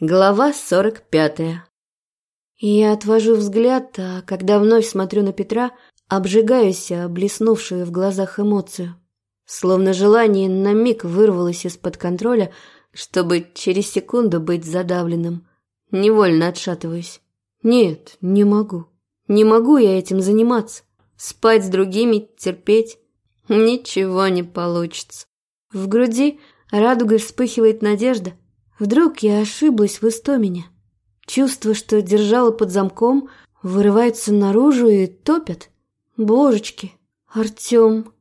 Глава сорок пятая. Я отвожу взгляд, а когда вновь смотрю на Петра, обжигаюсь блеснувшую в глазах эмоцию. Словно желание на миг вырвалось из-под контроля, чтобы через секунду быть задавленным. Невольно отшатываюсь. Нет, не могу. Не могу я этим заниматься. Спать с другими, терпеть. Ничего не получится. В груди радугой вспыхивает надежда – Вдруг я ошиблась в Истомине. Чувство, что держала под замком, вырывается наружу и топят. Божечки, Артем.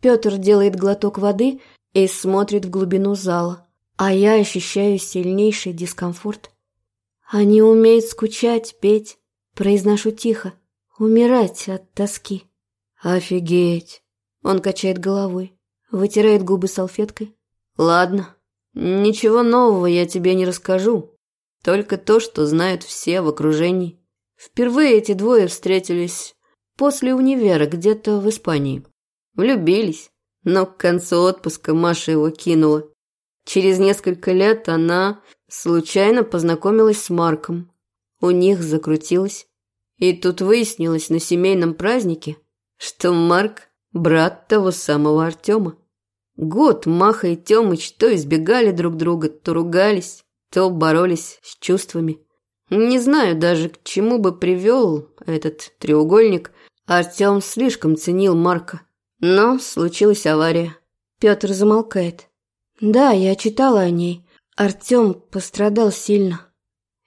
Петр делает глоток воды и смотрит в глубину зала, а я ощущаю сильнейший дискомфорт. Они умеют скучать, петь, произношу тихо, умирать от тоски. Офигеть. Он качает головой, вытирает губы салфеткой. Ладно, Ничего нового я тебе не расскажу. Только то, что знают все в окружении. Впервые эти двое встретились после универа где-то в Испании. Влюбились, но к концу отпуска Маша его кинула. Через несколько лет она случайно познакомилась с Марком. У них закрутилось. И тут выяснилось на семейном празднике, что Марк – брат того самого Артема. Год Маха и Тёмыч то избегали друг друга, то ругались, то боролись с чувствами. Не знаю даже, к чему бы привел этот треугольник. Артём слишком ценил Марка. Но случилась авария. Пётр замолкает. Да, я читала о ней. Артём пострадал сильно.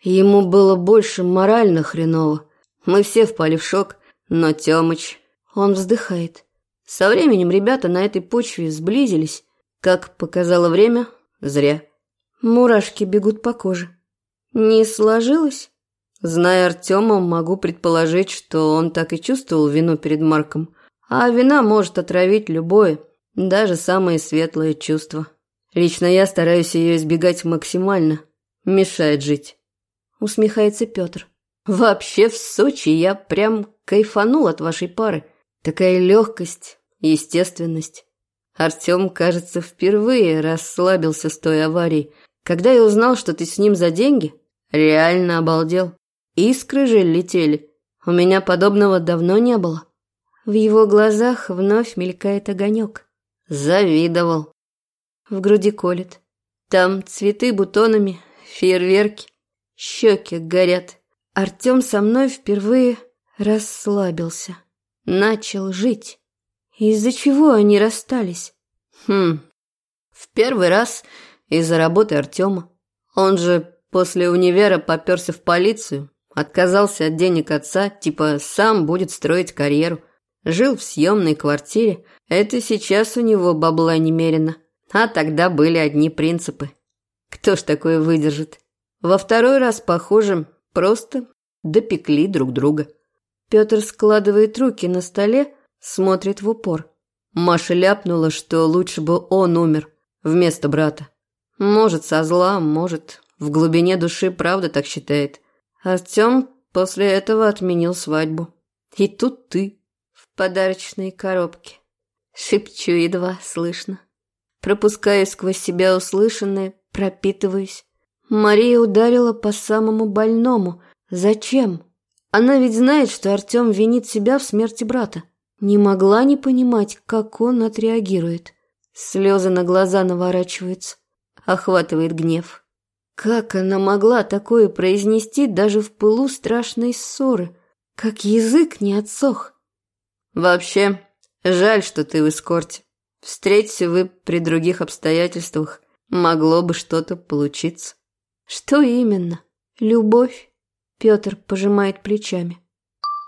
Ему было больше морально хреново. Мы все впали в шок, но Тёмыч... Он вздыхает. Со временем ребята на этой почве сблизились. Как показало время, зря. Мурашки бегут по коже. Не сложилось? Зная Артема, могу предположить, что он так и чувствовал вину перед Марком. А вина может отравить любое, даже самое светлое чувство. Лично я стараюсь ее избегать максимально. Мешает жить. Усмехается Петр. Вообще в Сочи я прям кайфанул от вашей пары. Такая легкость, естественность. Артем, кажется, впервые расслабился с той аварии. Когда я узнал, что ты с ним за деньги, реально обалдел. Искры же летели. У меня подобного давно не было. В его глазах вновь мелькает огонек. Завидовал. В груди колет. Там цветы бутонами, фейерверки, щеки горят. Артем со мной впервые расслабился начал жить. Из-за чего они расстались? Хм, в первый раз из-за работы Артема. Он же после универа попёрся в полицию, отказался от денег отца, типа сам будет строить карьеру. Жил в съемной квартире, это сейчас у него бабла немерено. А тогда были одни принципы. Кто ж такое выдержит? Во второй раз, похоже, просто допекли друг друга. Петр складывает руки на столе, смотрит в упор. Маша ляпнула, что лучше бы он умер вместо брата. Может, со зла, может, в глубине души правда так считает. Артем после этого отменил свадьбу. И тут ты в подарочной коробке. Шепчу едва слышно. Пропускаю сквозь себя услышанное, пропитываюсь. Мария ударила по самому больному. Зачем? Она ведь знает, что Артем винит себя в смерти брата. Не могла не понимать, как он отреагирует. Слезы на глаза наворачиваются. Охватывает гнев. Как она могла такое произнести даже в пылу страшной ссоры? Как язык не отсох. Вообще, жаль, что ты в эскорте. Встреться вы при других обстоятельствах, могло бы что-то получиться. Что именно? Любовь? Петр пожимает плечами.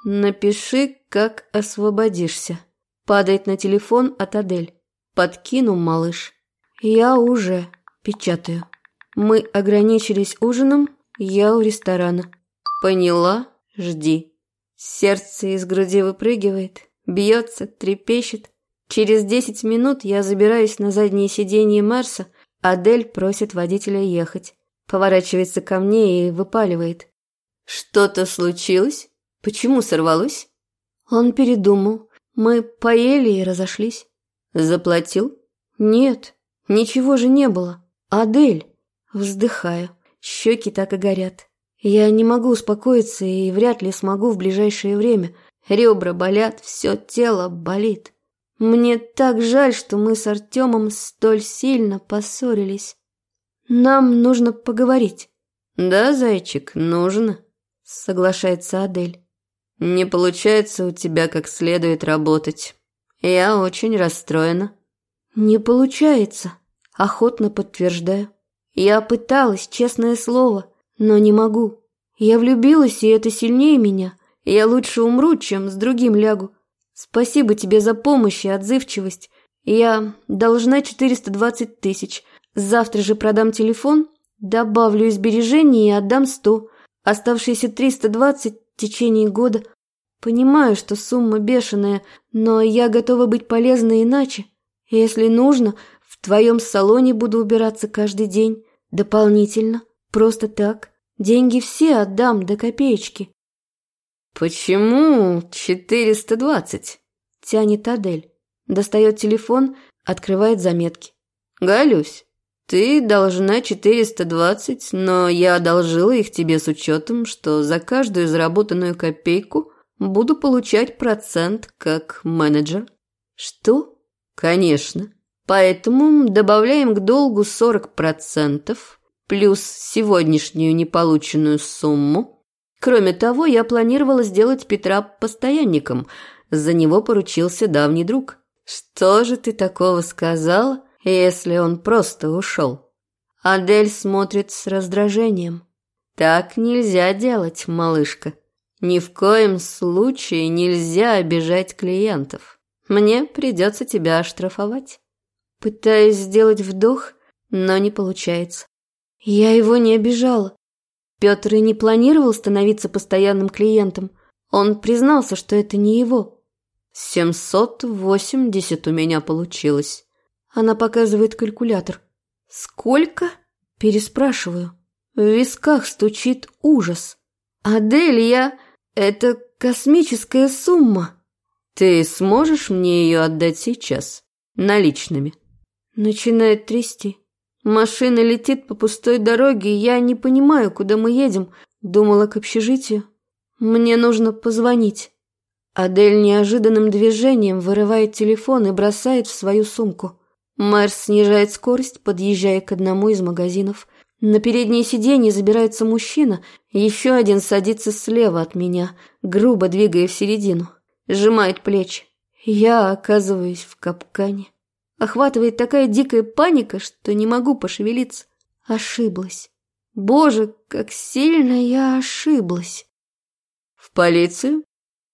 Напиши, как освободишься. Падает на телефон от Адель. Подкину, малыш. Я уже печатаю. Мы ограничились ужином, я у ресторана. Поняла? Жди. Сердце из груди выпрыгивает, бьется, трепещет. Через десять минут я забираюсь на заднее сиденье Марса, Адель просит водителя ехать. Поворачивается ко мне и выпаливает. «Что-то случилось? Почему сорвалось?» Он передумал. Мы поели и разошлись. «Заплатил?» «Нет, ничего же не было. Адель!» Вздыхаю. щеки так и горят. Я не могу успокоиться и вряд ли смогу в ближайшее время. Ребра болят, все тело болит. Мне так жаль, что мы с Артемом столь сильно поссорились. Нам нужно поговорить. Да, зайчик, нужно, соглашается Адель. Не получается у тебя как следует работать. Я очень расстроена. Не получается, охотно подтверждаю. Я пыталась, честное слово, но не могу. Я влюбилась, и это сильнее меня. Я лучше умру, чем с другим лягу. Спасибо тебе за помощь и отзывчивость. Я должна 420 тысяч. Завтра же продам телефон, добавлю сбережений и отдам 100. Оставшиеся 320 в течение года. Понимаю, что сумма бешеная, но я готова быть полезной иначе. Если нужно, в твоем салоне буду убираться каждый день. Дополнительно. Просто так. Деньги все отдам до копеечки. «Почему 420?» – тянет Адель. Достает телефон, открывает заметки. «Галюсь, ты должна 420, но я одолжила их тебе с учетом, что за каждую заработанную копейку буду получать процент как менеджер». «Что?» «Конечно. Поэтому добавляем к долгу 40% плюс сегодняшнюю неполученную сумму» Кроме того, я планировала сделать Петра постоянником. За него поручился давний друг. Что же ты такого сказала, если он просто ушел? Адель смотрит с раздражением. Так нельзя делать, малышка. Ни в коем случае нельзя обижать клиентов. Мне придется тебя оштрафовать. Пытаюсь сделать вдох, но не получается. Я его не обижала. Петр и не планировал становиться постоянным клиентом. Он признался, что это не его. «Семьсот восемьдесят у меня получилось». Она показывает калькулятор. «Сколько?» Переспрашиваю. В висках стучит ужас. «Адель, я... Это космическая сумма». «Ты сможешь мне ее отдать сейчас? Наличными?» Начинает трясти. Машина летит по пустой дороге, я не понимаю, куда мы едем. Думала к общежитию. Мне нужно позвонить. Адель неожиданным движением вырывает телефон и бросает в свою сумку. Мэр снижает скорость, подъезжая к одному из магазинов. На переднее сиденье забирается мужчина, еще один садится слева от меня, грубо двигая в середину. Сжимает плечи. Я оказываюсь в капкане. Охватывает такая дикая паника, что не могу пошевелиться. Ошиблась. Боже, как сильно я ошиблась. В полицию?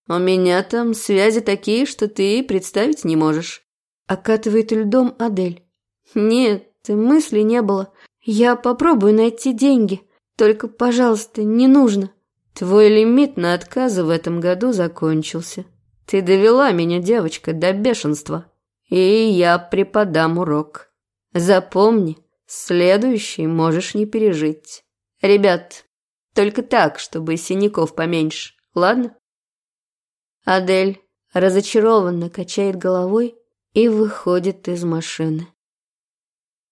У меня там связи такие, что ты представить не можешь. Окатывает льдом Адель. Нет, мысли не было. Я попробую найти деньги. Только, пожалуйста, не нужно. Твой лимит на отказы в этом году закончился. Ты довела меня, девочка, до бешенства и я преподам урок. Запомни, следующий можешь не пережить. Ребят, только так, чтобы синяков поменьше, ладно? Адель разочарованно качает головой и выходит из машины.